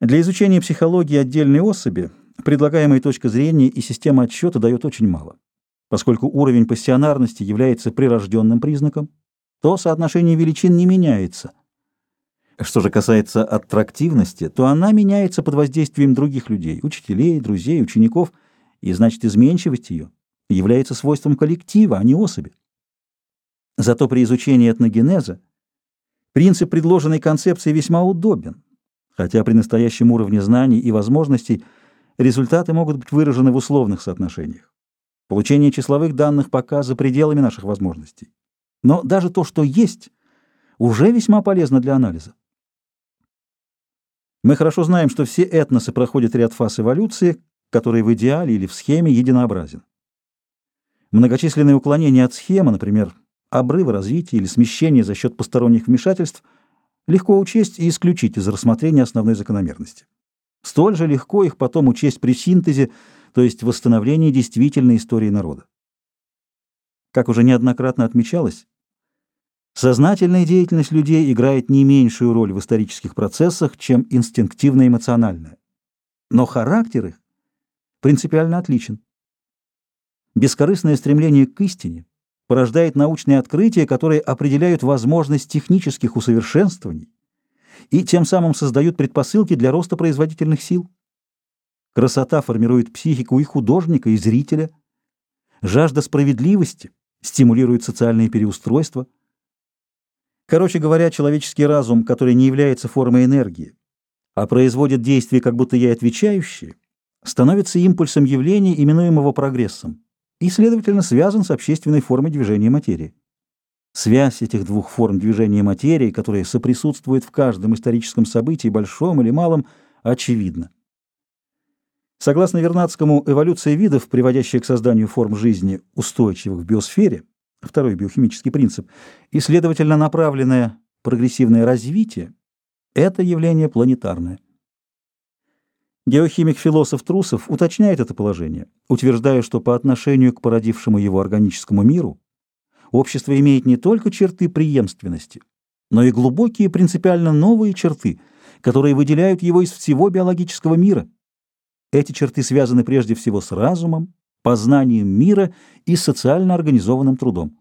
Для изучения психологии отдельной особи предлагаемая точка зрения и система отсчета дает очень мало. Поскольку уровень пассионарности является прирожденным признаком, то соотношение величин не меняется. Что же касается аттрактивности, то она меняется под воздействием других людей, учителей, друзей, учеников, и значит изменчивость ее является свойством коллектива, а не особи. Зато при изучении этногенеза принцип предложенной концепции весьма удобен, хотя при настоящем уровне знаний и возможностей результаты могут быть выражены в условных соотношениях. Получение числовых данных пока за пределами наших возможностей. Но даже то, что есть, уже весьма полезно для анализа. Мы хорошо знаем, что все этносы проходят ряд фаз эволюции, который в идеале или в схеме единообразен. Многочисленные уклонения от схемы, например, обрывы развития или смещения за счет посторонних вмешательств, легко учесть и исключить из рассмотрения основной закономерности. Столь же легко их потом учесть при синтезе, то есть восстановлении действительной истории народа. Как уже неоднократно отмечалось, сознательная деятельность людей играет не меньшую роль в исторических процессах, чем инстинктивно-эмоциональная. Но характер их принципиально отличен. Бескорыстное стремление к истине порождает научные открытия, которые определяют возможность технических усовершенствований и тем самым создают предпосылки для роста производительных сил. Красота формирует психику и художника, и зрителя. Жажда справедливости стимулирует социальные переустройства. Короче говоря, человеческий разум, который не является формой энергии, а производит действия, как будто ей отвечающие, становится импульсом явления, именуемого прогрессом и, следовательно, связан с общественной формой движения материи. Связь этих двух форм движения материи, которые соприсутствуют в каждом историческом событии, большом или малом, очевидна. Согласно Вернадскому, эволюция видов, приводящая к созданию форм жизни, устойчивых в биосфере, второй биохимический принцип, и, следовательно, направленное прогрессивное развитие, это явление планетарное. Геохимик-философ Трусов уточняет это положение, утверждая, что по отношению к породившему его органическому миру общество имеет не только черты преемственности, но и глубокие принципиально новые черты, которые выделяют его из всего биологического мира. Эти черты связаны прежде всего с разумом, познанием мира и социально организованным трудом.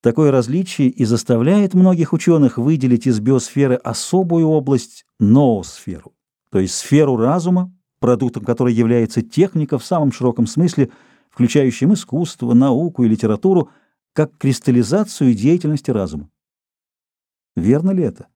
Такое различие и заставляет многих ученых выделить из биосферы особую область – ноосферу то есть сферу разума, продуктом которой является техника в самом широком смысле, включающим искусство, науку и литературу, как кристаллизацию деятельности разума. Верно ли это?